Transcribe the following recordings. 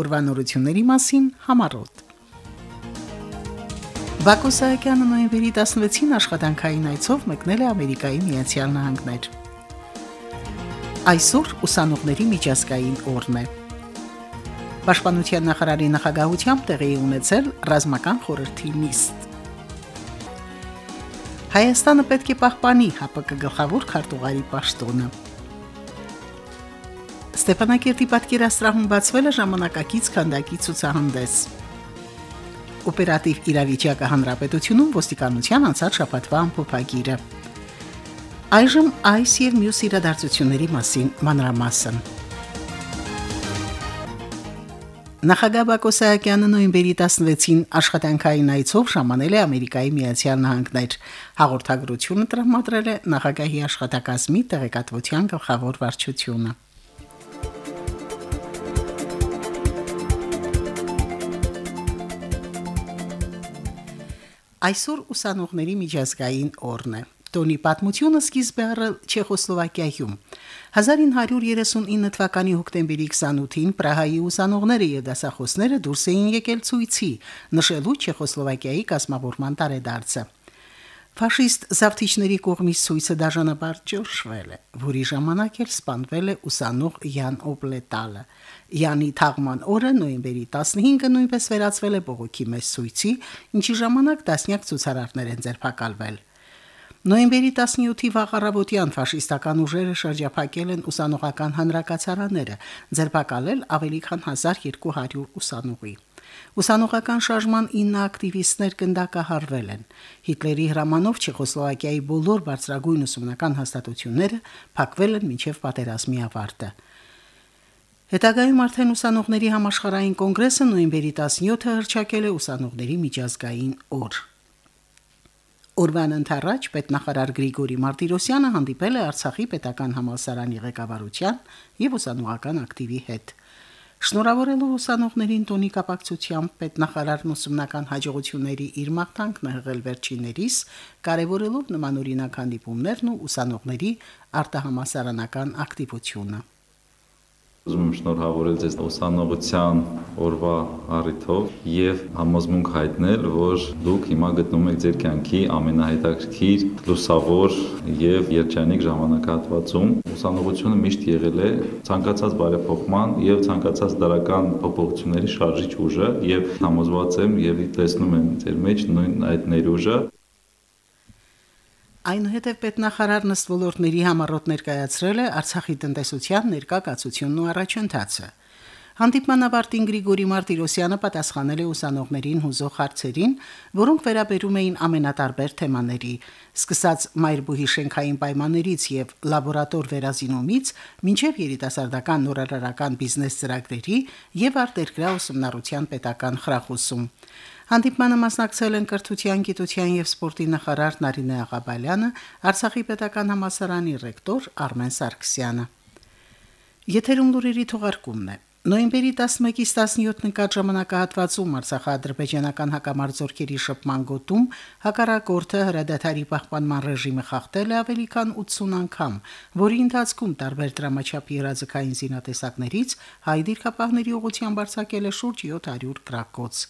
օրվանորությունների մասին համարոտ։ Բակո Սահակյանը նոյեմբերի 16-ին աշխատանքային այցով մեկնել է Ամերիկայի Միացյալ Նահանգներ։ Այսօր ուսանողների միջազգային օրն է։ Պաշտպանության նախարարի նախագահությամբ տեղի ունեցել ռազմական խորհրդի նիստ։ Հայաստանը պետք է պահպանի ՀԱՊԿ գլխավոր քարտուղարի պաշտոնը։ Ստեփանակերտի պատկերասրահում բացվել է ժամանակակից քանդակի ցուցահանդես։ Օպերատիվ իրավիճակը հանրապետությունում ոստիկանության անցած շաբաթվա ամփոփագիրը։ Այժմ այս եւ մյուս իրադարձությունների մասին մանրամասն։ Նախագահ Բակո Սահակյանը նոյեմբերի 16-ին աշխատանքային այցով ժամանել է Ամերիկայի Միացյալ Նահանգներ։ Հաղորդագրությունը տրամադրել է նախագահի աշխատակազմի տեղեկատվության գլխավոր վարչությունը։ Այսօր ուսանողների միջազգային օրն է։ Տոնի պատմությունը սկիզբ է առել Չեխոսլովակիայում։ 1939 թվականի հոկտեմբերի 28-ին Պրահայի ուսանողները եւ դասախոսները դուրս էին եկել ցույցի, նշելու Չեխոսլովակիայի կազմավորման տարեդարձը։ Ֆաշիստ զավթիչների կողմից ցույցը դաժանաբար ճորշվել է, որի ժամանակ էլ սպանվել է ուսանող Յան Օբլետալը։ Յանի թաղման օրը նոյեմբերի 15-ը նույնպես վերածվել է բողոքի մեծ ցույցի, ինչի ժամանակ տասնյակ ցուցարարներ են ձերբակալվել։ Նոյեմբերի 17-ի վաղարավոտյան ֆաշիստական ուժերը շրջափակել են ուսանողական հանրակացարանները, ձերբակալել ավելի քան 1200 ուսանողի։ Ուսանողական շարժման 9 ակտիվիստներ կնդակահարվել են։ Հիտլերի հրամանով Չեխոսլովակիայի բոլոր բարձրագույն ուսումնական հաստատությունները փակվել են մինչև պատերազմի ավարտը։ Հետագայում արդեն ուսանողների համաշխարհային կոնգրեսը նոյեմբերի 17-ը հրճակել է ուսանողների միջազգային օր։ Օրվան ընթരാճ պետնախարար Գրիգորի Մարտիրոսյանը հանդիպել է Արցախի պետական համալսարանի ղեկավարության եւ ուսանողական ակտիվի հետ։ Շնորհավորելով ուսանողներին տոնի կապակցությամբ պետնախարարն ուսումնական հաջողությունների իր մաղթանքն է հղել վերջիններիս, կարևորելով նմանօրինակ հանդիպումներն ու ուսանողների արտահամասարանական ակտիվությունը։ Ուզում եմ շնորհավորել ձեզ ուսանողության օրվա առիթով եւ համոզմունք հայտնել, որ դուք հիմա գտնում եք ձեր կյանքի ամենահետաքրքիր, լուսավոր եւ երջանիկ ժամանակահատվածում։ Ուսանողությունը միշտ եղել է ցանկացած բարեփոխման եւ ցանկացած դարական փոփոխությունների շարժիչ ուժը եւ համոզված եմ եւ տեսնում եմ ձեր մեջ նույն այդ ներուժը Այնուհետև պետնախարարն ըստ ոլորտների համառոտ ներկայացրել է Արցախի տնտեսության ներկա կացությունն ու առաջընթացը։ Հանդիպման ավարտին Գրիգորի Մարտիրոսյանը պատասխանել է ուսանողներին հուզող հարցերին, որոնք վերաբերում էին ամենատարբեր թեմաների, սկսած մայրբուհի շենքային պայմաններից եւ լաբորատոր վերազինումից, մինչեւ երիտասարդական նորարարական բիզնես ծրագրերի եւ արտերկրյա ուսումնառության պետական խրախուսում։ Հանդիպմանը մասնակցել են կրթության, գիտության եւ սպորտի նախարար Նարինե Աղաբալյանը, Արցախի պետական համալսարանի ռեկտոր Արմեն Սարգսյանը։ Եթերում լուրերի թողարկումն է։ Նոյեմբերի 11-ից 17 նկատ ժամանակահատվածում Արցախա-ադրբեջանական հակամարտությունների շփման գոտում հակառակորդը հրադադարի պահպանման ռեժիմը խախտել է ավելի քան 80 անգամ, որի ընթացքում տարբեր դրամաչափի երազկային զինատեսակներից հայ դիրքապահների ուղղությամբ արձակել է շուրջ 700 գրակոց։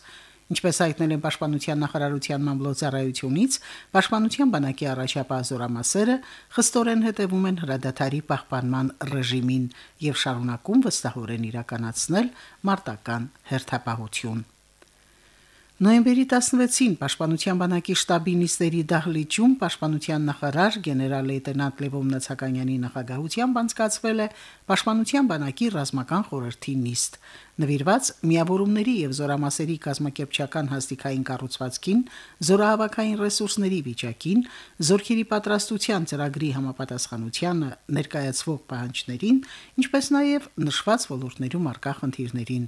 Ինչպես հայտնել են Պաշտպանության նախարարության մամլոյցարայությունից, Պաշտպանության բանակի առաջապահ զորամասերը խստորեն հետևում են հրադադարի պահպանման ռեժիմին եւ շարունակում վստահորեն իրականացնել մարտական հերթապահություն։ Նոյեմբերի 16-ին Պաշտպանության բանակի շտաբի նիստերի դահլիճում Պաշտպանության նախարար գեներալ լեյտենանտ Լևոն Նացականյանի նախագահությամբ անցկացվել է Պաշտպանության բանակի ռազմական խորհրդի նիստ։ Նվիրված միավորումների եւ զորամասերի կազմակերպչական հաստիկային կառուցվածքին, զորահավաքային ռեսուրսների վիճակին, զորքերի պատրաստության ծրագրի համապատասխանությանը ներկայացվող պահանջներին, ինչպես նաեւ նշված ոլորտներում արկա խնդիրներին։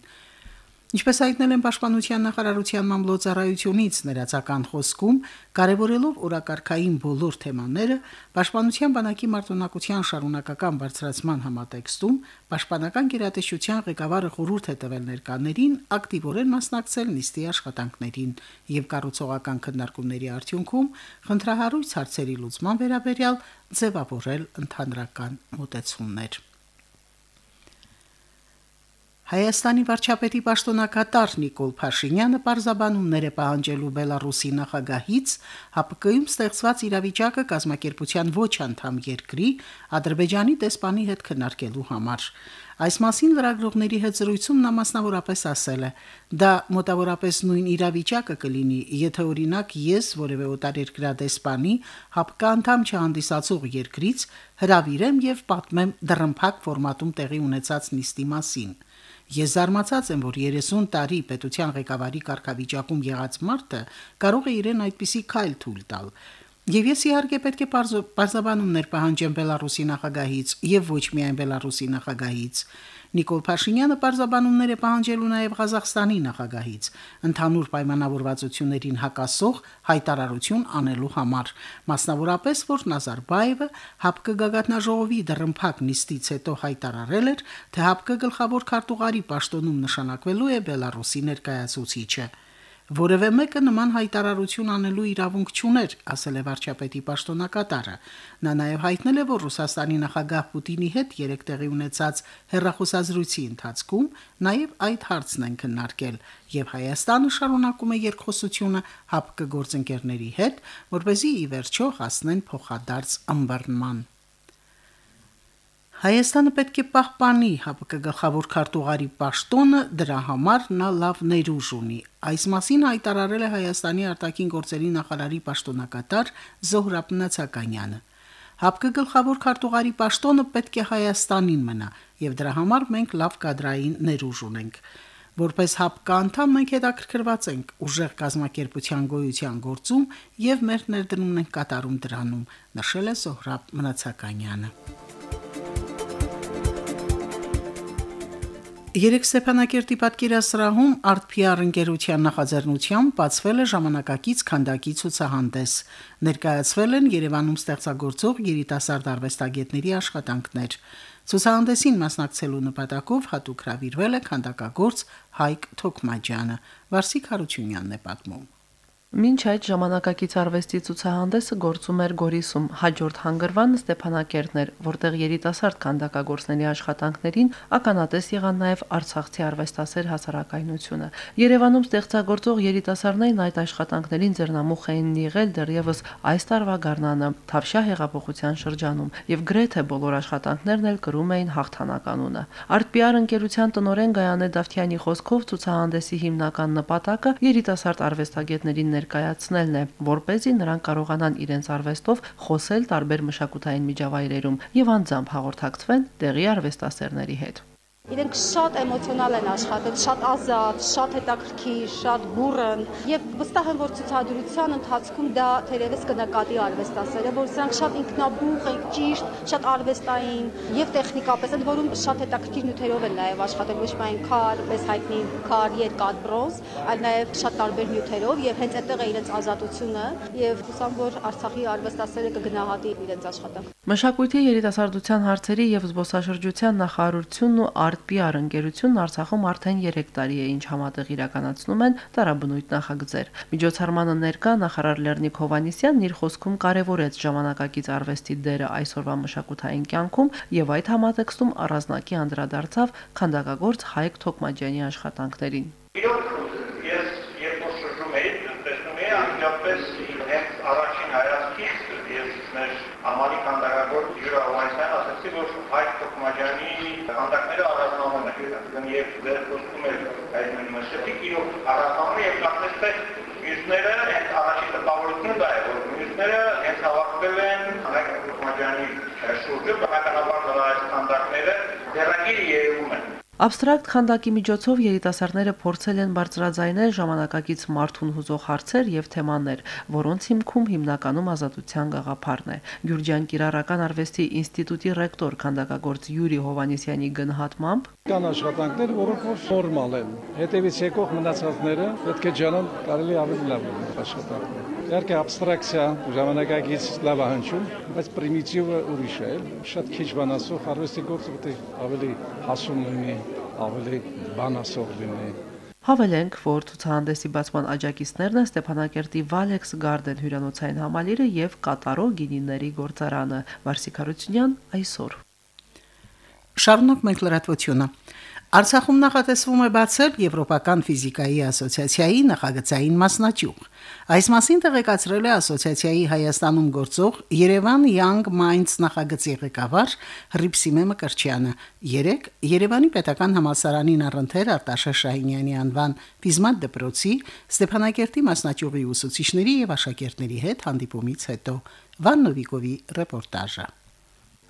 Ինչպես հայտնել են Պաշտպանության նախարարության մամլոյցարայությունից ներածական խոսքում, կարևորելով օրակարգային բոլոր թեմաները, Պաշտպանության բանակի մարտունակության շարունակական բարձրացման համատեքստում Պաշտպանական գերատեսչության ղեկավարը խորհուրդ է տվել ներկաներին ակտիվորեն մասնակցել նիստի աշխատանքներին եւ կառուցողական քննարկումների արդյունքում խնդրահարույց հարցերի լուծման վերաբերյալ ձևավորել ընդհանրական մոտեցումներ։ Հայաստանի վարչապետի պաշտոնակատար Նիկոլ Փաշինյանը պարզաբանումներ է պահանջելու Բելարուսի նախագահից ՀԱՊԿ-ում ստեղծված իրավիճակը կազմակերպության ոչ անդամ երկրի Ադրբեջանի դեսպանի հետ քննարկելու համար։ Այս մասին լրագրողների հետ զրույցում նա մասնավորապես ասել է. «Դա մոտավորապես նույն իրավիճակը կլինի, եթե օրինակ ես որևէ օտարերկրյա դեսպանի ՀԱՊԿ անդամ չհանդիսացող երկրից հրավիրեմ եւ պատմեմ դռնփակ ֆորմատում տեղի ունեցած նիստի մասին»։ Ես զարմացած եմ, որ 30 տարի պետության ղեկավարի կարգավիճակում եղած մարդը կարող է իրեն այդպիսի քայլ թույլ տալ։ Եվ ես իհարկե պետք է պարզաբանումներ պահանջեմ Բելարուսի նախագահից եւ ոչ միայն Բելարուսի նախագահից։ Նիկոլ Փաշինյանը պարզաբանումներ է պահանջելու նաև Ղազախստանի նախագահից ընդհանուր պայմանավորվածություններին հակասող հայտարարություն անելու համար մասնավորապես որ Նազարբաևը ՀԱՊԿ գագաթնաժողովի դռնփակ նիստից հետո հայտարարել էր թե ՀԱՊԿ գլխավոր քարտուղարի պաշտոնում նշանակվելու է Բելարուսի ներկայացուցիչը Որևէ մեկը նման հայտարարություն անելու իրավունք չուներ, ասել է վարչապետի պաշտոնակատարը։ Նա նաև հայտնել է, որ Ռուսաստանի նախագահ Պուտինի հետ երեք տեղի ունեցած հերրախոսազրույցի ընթացքում նաև այդ հարցն են քննարկել, եւ Հայաստանը շարունակում է երկխոսությունը ՀԱՊԿ գործընկերների հետ, որ เป զի ի վերջո հասնեն փոխադարձ ըմբռնման։ Հայաստանը պետք է պահպանի ՀԱՊԿ գլխավոր քարտուղարի պաշտոնը, դրա համար նա լավ ներուժ ունի։ Այս մասին հայտարարել է Հայաստանի արտաքին գործերի նախարարի պաշտոնակատար Զոհրաբ Նացականյանը։ ՀԱՊԿ գլխավոր քարտուղարի պաշտոնը պետք է Հայաստանին մնա, եւ դրա համար մենք լավ կադրային ներուժ ունենք։ Որպես ՀԱՊԿ անդամ մենք հետաքրքրված ենք ուժեղ կազմակերպության գոյության գործում եւ մեր ներդրումն ենք կատարում դրանում, նշել է Զոհրաբ Մնացականյանը։ Երեք Ստեփանակերտի պատկերասրահում ArtPR ընկերության նախաձեռնությամբ բացվել է ժամանակակից քանդակի ցուցահանդես։ Ներկայացվել են Երևանում ստեղծագործող երիտասարդ արվեստագետների աշխատանքներ։ Ցուցահանդեսին մասնակցելու նպատակով հատուկ հրավիրվել է քանդակագործ Հայկ Թոքմաջյանը։ Վարսիկ Հարությունյանն է պատմում։ Մինչ այդ ժամանակակից արվեստի ցուցահանդեսը գործում էր Գորիսում, հաջորդ հանգրվանը Ստեփանակերտն էր, որտեղ երիտասարդ քանդակագործների աշխատանքներին ականատես եղան նաև Արցախցի արվեստասեր հասարակայնությունը։ Երևանում ստեղծագործող երիտասարդներն այդ աշխատանքներին ձեռնամուխ էին եղել դեռևս այս տարվա գարնանը Թավշյա հեղափոխության շրջանում, եւ գրեթե բոլոր աշխատանքներն էլ կրում էին հաղթանականունը։ Արտպիար ընկերության տնօրեն Գայանե Դավթյանի խոսքով ցուցահանդեսի հիմնական նպատակը երիտասարդ արվեստագետներին ներկայացնելն է, որ เป զի նրանք կարողանան իրենց արվեստով խոսել տարբեր մշակութային միջավայրերում եւ անձամբ հաղորդակցվեն տեղի արվեստասերների հետ։ Իրենք շատ էմոցիոնալ են աշխատել, շատ ազատ, շատ հետաքրքիր, շատ բուրըն եւ վստահ եմ, որ ցուցադրության ընթացքում դա թերևս կնկատի արվեստասերը, որ սրանք շատ ինքնաբուխ են, ճիշտ, շատ արվեստային եւ տեխնիկապես են, որում շատ հետաքրքիր նյութերով են նաեւ աշխատել, ոչ միայն քար, պես հայտնի քար, երկաթ, բրոնզ, այլ նաեւ շատ տարբեր նյութերով եւ հենց այդտեղ է իրենց ազատությունը եւ հուսամ, որ Արցախի արվեստասերը կգնահատի իրենց աշխատանքը։ Մշակույթի երիտասարդության հարցերի եւ զբոսաշրջության նախարարությունն ու ArtPR ընկերությունն Արցախում արդեն 3 տարի է ինչ համատեղ իրականացնում են տարաբնույթ նախագծեր։ Միջոցառմանը ներկա նախարար Լեռնիկ Հովանիսյանն իր խոսքում կարևորեց ժամանակակից արվեստի դերը այսօրվա մշակութային կյանքում եւ այդ համատեքստում առանձնակի անդրադարձավ քանդակագործ Հայկ Թոքմաջյանի աշխատանքներին։ Իրոք ես երբ որ շրջում էի, տեսնում էի անմիջապես հենց առաջին հայացքից ես մեր համալի քանդակագործ Յուրա Հովանեսյան ասացի, որ Հայկ Թոքմաջյանի քանդակները առանձնանում են, եւ դեր խոսում էր այդ մշտիկ իրոք առանձնանում թե մյուսները հենց առաջի տպավորությունը դա է, որ մյուսները հենց հավաքվել են Թոքմաջյանի շուրջը, բնականաբար նրա այս քանդակները դերակիր երևում են։ Աբստրակտ քանդակի միջոցով երիտասարդները փորձել են բարձրաձայնել ժամանակակից մարդուն հուզող հարցեր եւ թեմաներ, որոնց հիմքում հիմնականում ազատության գաղափարն է։ Գյուրջյան Կիրառական արվեստի ինստիտուտի ռեկտոր քանդակագործ Յուրի Հովանեսյանի գնահատմամբ կան աշխատանքներ, որոնք որ ֆորմալ են։ Հետևից եկող մնացածները պետք է ճանան կարելի ավելի լավ աշխատանքներ։ Իհարկե աբստրակցիա ժամանակակից լավ է հնչում, բայց պրիմիտիվը ուրիշ է, շատ քիչ բանասող արվեստի գործը ավելի հասուն լինի ավելի բան ասող լինի։ Հավելենք, որ ցուցահանդեսի բացման աջակիցներն են Ստեփանակերտի Valex Garden հյուրանոցային համալիրը եւ Կատարո գինիների գործարանը։ Վարսիկ Հարությունյան այսօր։ Շարունակ մենք լրատվությունը։ Արցախում նախատեսվում է բացել Եվրոպական ֆիզիկայի ասոցիացիայի նախագծային մասնաճյուղ։ Այս մասին տեղեկացրել է ասոցիացիայի Հայաստանում գործող Երևան Young Minds նախագծի ղեկավար Հրիփսիմե Մկրչյանը։ Երեք Երևանի Պետական համալսարանին առընթեր Արտաշես Շահինյանի անվան ֆիզմատ դպրոցի Ստեփանակերտի մասնաճյուղի ուսուցիչների եւ աշակերտների հետ հանդիպումից հետո Վաննովիկովի ռեպորտաժը։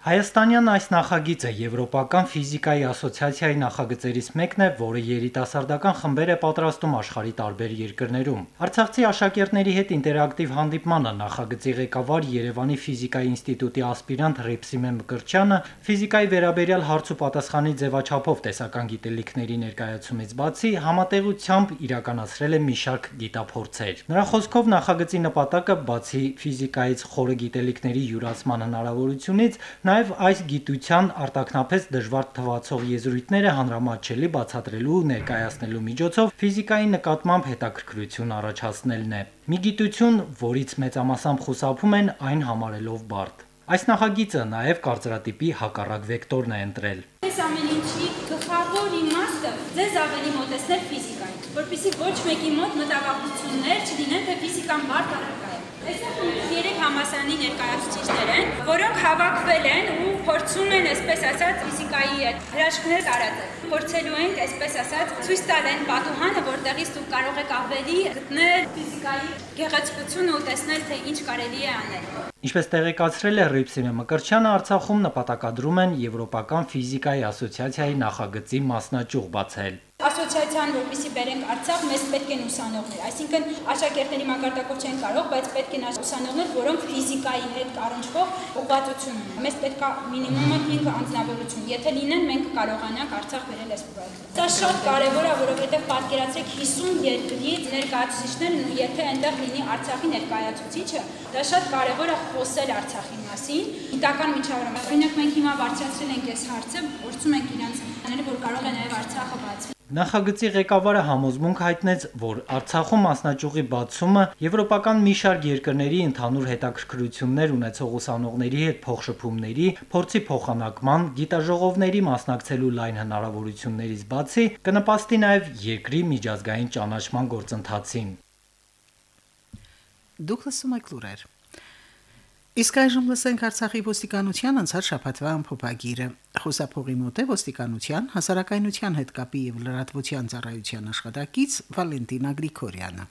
Հայաստանյան այս նախագիծը Եվրոպական ֆիզիկայի ասոցիացիայի նախագծերից մեկն է, որը երիտասարդական խմբեր է պատրաստում աշխարհի տարբեր երկրներում։ Արցախցի աշակերտների հետ ինտերակտիվ հանդիպմանը նախագծի ղեկավար Երևանի ֆիզիկայի ինստիտուտի ասպիրանտ Ռիփսիմե Մկրչյանը ֆիզիկայի վերաբերյալ հարց ու պատասխանի ձևաչափով տեսական գիտելիքների ներկայացումից բացի համատեղությամբ իրականացրել է մի շարք գիտափորձեր։ Նրա խոսքով նախագծի նպատակը բացի ֆիզիկայից խորը գիտելիքների յուրացման հնարավորությունից Նաև այս գիտության արտակնափեց դժվար թվացող եզրույթները հանրամատչելի բացատրելու ու ներկայացնելու միջոցով ֆիզիկայի նկատմամբ հետաքրքրություն առաջացնելն է։ Մի գիտություն, որից մեծամասամբ խուսափում են այն համարելով բարդ։ Այս նախագիծը նաև կարծրատիպի հակառակ վեկտորն է ընտրել։ Այս ամեն ինչի գլխավոր իմաստը ձեզ ավելի մոտեցնել ֆիզիկային, որpիսի ոչ մեկի մոտ մտավախություններ չլինեն, թե ֆիզիկան բարդ Այստեղ երեք համասարանի ներկայացուցիչներ են, որոնք հավաքվել են ու փորձում են, այսպես ասած, ֆիզիկայի հրաշքներ տարածել։ Փորձելու ենք, այսպես ասած, ցույց տալ այն պատուհանը, որտեղից դուք կարող եք ավելի գտնել ֆիզիկայի գեղեցկությունը ու տեսնել, թե ինչ կարելի է անել։ Ինչպես տեղեկացրել է Ռիփսիմե Մկրչյանը, Արցախում նպատակադրում են Եվրոպական ֆիզիկայի ասոցիացիայի նախագծի մասնաճյուղ բացել ասոցիացիան որպեսի բերենք Արցախ, մեզ պետք են ուսանողներ, այսինքն աշակերտների մակարդակով չեն կարող, բայց պետք են ուսանողներ, որոնք ֆիզիկայի հետ առնչվող ուղղվածություն ունեն։ Մեզ պետք է մինիմումը 5 անձնավորություն։ Եթե լինեն, մենք կարողանանք Արցախ բերել այս պրոյեկտը։ Դա շատ կարևոր է, որովհետև պատկերացրեք 50 երկրից ներկայացուցիչներն ու եթե այնտեղ լինի Արցախի ներկայացուցիչը, դա շատ կարևոր է խոսել Արցախի մասին։ Գիտական միջավայրում, օրինակ մենք հիմա բարձրացրել ենք այս հարցը, փորձում ենք իրանց որ կարող է նաև Արցախը բացվի Նախագծի ղեկավարը համոզմունք հայտնեց, որ Արցախում մասնաճյուղի բացումը եվրոպական մի շարք երկրների ընդհանուր հետաքրքրություններ ունեցող ուսանողների հետ փոխշփումների, փորձի փոխանակման, գիտաժողովների մասնակցելու լայն հնարավորություններից բացի կնպաստի նաև երկրի միջազգային ճանաչման գործընթացին։ Դուք լսում եք լուրեր։ Իսկ այժմ լսենք Արցախի ոստիկանության անցած շաբաթվա ամփոփագիրը։ Խոսափողի մոտ է ոստիկանության հասարակայնության հետ կապի եւ լրատվության ծառայության աշխատակից Վալենտինա Գրիգորյանը։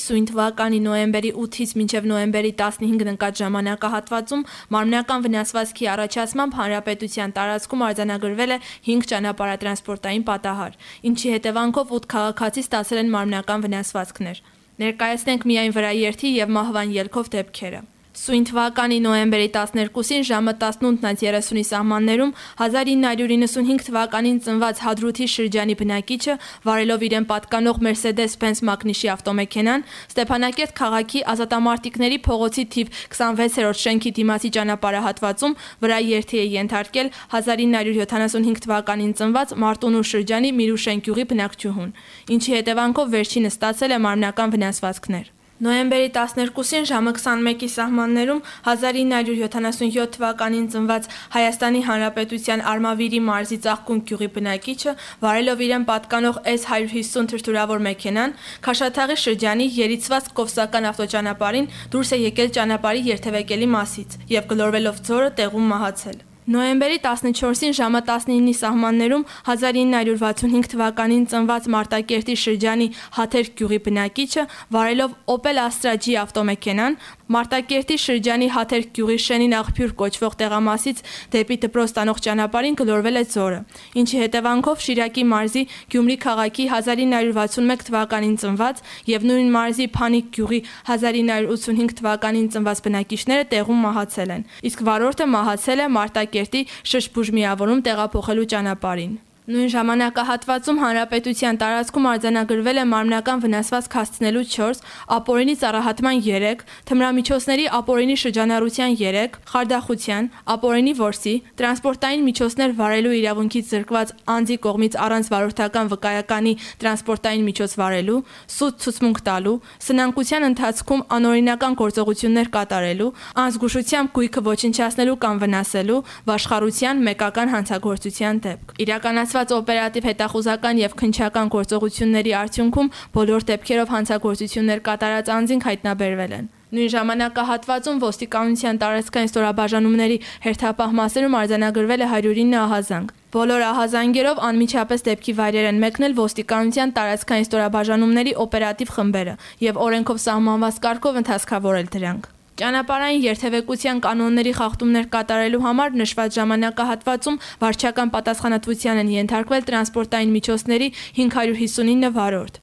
Սույն թվականի նոեմբերի 8-ից մինչև նոեմբերի 15-ն ընկած ժամանակահատվածում մարմնական վնասվածքի առաջացմամբ հանրապետության տարածքում արձանագրվել է 5 ճանապարհատրանսպորտային պատահար, ինչի հետևանքով 8 քաղաքացի ստացել են մարմնական վնասվածքներ։ Ներկայացնենք միայն վրա երթի եւ մահվան ելքով դեպքերը։ Սույն թվականի նոեմբերի 12-ին ժամը 18:30-ի սահմաններում 1995 թվականին ծնված Հադրութի շրջանի բնակիչը վարելով իրեն պատկանող Mercedes-Benz Magnishi ավտոմեքենան Ստեփանակերտ քաղաքի ազատամարտիկների փողոցի թիվ 26-րդ շենքի դիմացի ճանապարհահատվածում վրա երթի է ենթարկել 1975 թվականին ծնված Մարտունու շրջանի Միրուշեն գյուղի բնակչուհուն, ինչի հետևանքով վերջինը ստացել է մարմնական վնասվածքներ։ Նոյեմբերի 12-ին ժամը 21-ի սահմաններում 1977 թվականին ծնված Հայաստանի Հանրապետության Արմավիրի մարզի Ծաղկուն գյուղի բնակիչը վարելով իրեն պատկանող S150 թրթուրավոր մեքենան Քաշաթաղի շրջանի Երիցված Կովսական ավտոճանապարհին դուրս է եկել ճանապարհի երթևեկելի մասից եւ գլորվելով ձորը տեղում մահացել։ Նոյեմբերի 14-ին ժամը 19-ի սահմաններում 1965 թվականին ծնված Մարտակերտի շրջանի Հաթերք գյուղի բնակիչը վարելով Opel Astra G ավտոմեքենան Մարտակերտի շրջանի Հաթերք գյուղի շենին աղբյուր կոչվող տեղամասից դեպի դպրոց տանող ճանապարհին գլորվել է ձորը, ինչի հետևանքով Շիրակի մարզի Գյումրի քաղաքի 1961 թվականին ծնված եւ նույն մարզի Փանիկ գյուղի 1985 թվականին ծնված բնակիչները տեղում մահացել են։ Իսկ վարորդը մահացել է Մարտակերտի շշբուժ միավորում տեղափոխելու ճանապարհին։ Նույն ժամանակահատվածում հանրապետության տարածքում արձանագրվել է մարմնական վնասվածք հասցնելու 4, ապօրինի ծառահատման 3, թմրամիջոցների ապօրինի շրջանառության 3, խարդախության, ապօրինի որսի, տրանսպորտային միջոցներ վարելու իրավունքից զրկված անձի կողմից առանց վարորդական վկայականի տրանսպորտային միջոց վարելու, սուտ ցուցմունք տալու, սնանկության ընթացքում անօրինական գործողություններ կատարելու, անզգուշությամբ գույքը ոչնչացնելու կամ վնասելու, վաշխառության մեկական հանցագործության դեպք։ Իրականացված Անցկացված օպերատիվ հետախուզական եւ քնչական գործողությունների արդյունքում բոլոր դեպքերով հանցագործություններ կատարած անձինք հայտնաբերվել են։ Նույն ժամանակահատվածում ոստիկանության տարածքային ստորաբաժանումների հերթապահ մասերում արձանագրվել է 109 ահազանգ։ Բոլոր ահազանգերով անմիջապես դեպքի վայրեր են մեկնել ոստիկանության տարածքային ստորաբաժանումների օպերատիվ խմբերը եւ օրենքով սահմանված կարգով ընթացքավորել դրանք։ Ճանապարհային երթևեկության կանոնների խախտումներ կատարելու համար նշված ժամանակահատվածում վարչական պատասխանատվության են ենթարկվել տրանսպորտային միջոցների 559 վարորդ։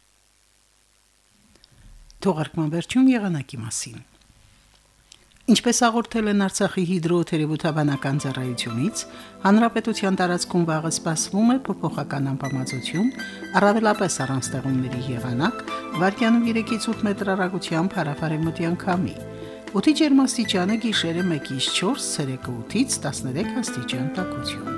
Թողարկման վերջում եղանակի մասին։ Ինչպես հաղորդել են Արցախի հիդրոթերապևտաբանական ծառայությունից, հանրապետության տարածքում վաղը սպասվում է փոփոխական անբավարարություն, առավելապես առանց ստեղումների եղանակ, վարկյանում 3-ից 8 մետր հեռագությամբ հարավարևմտյան քամի։ Օդի ջերմաստիճանը գիշերը 1-ից 4, ցերեկը 8-ից 13 աստիճան տաքություն։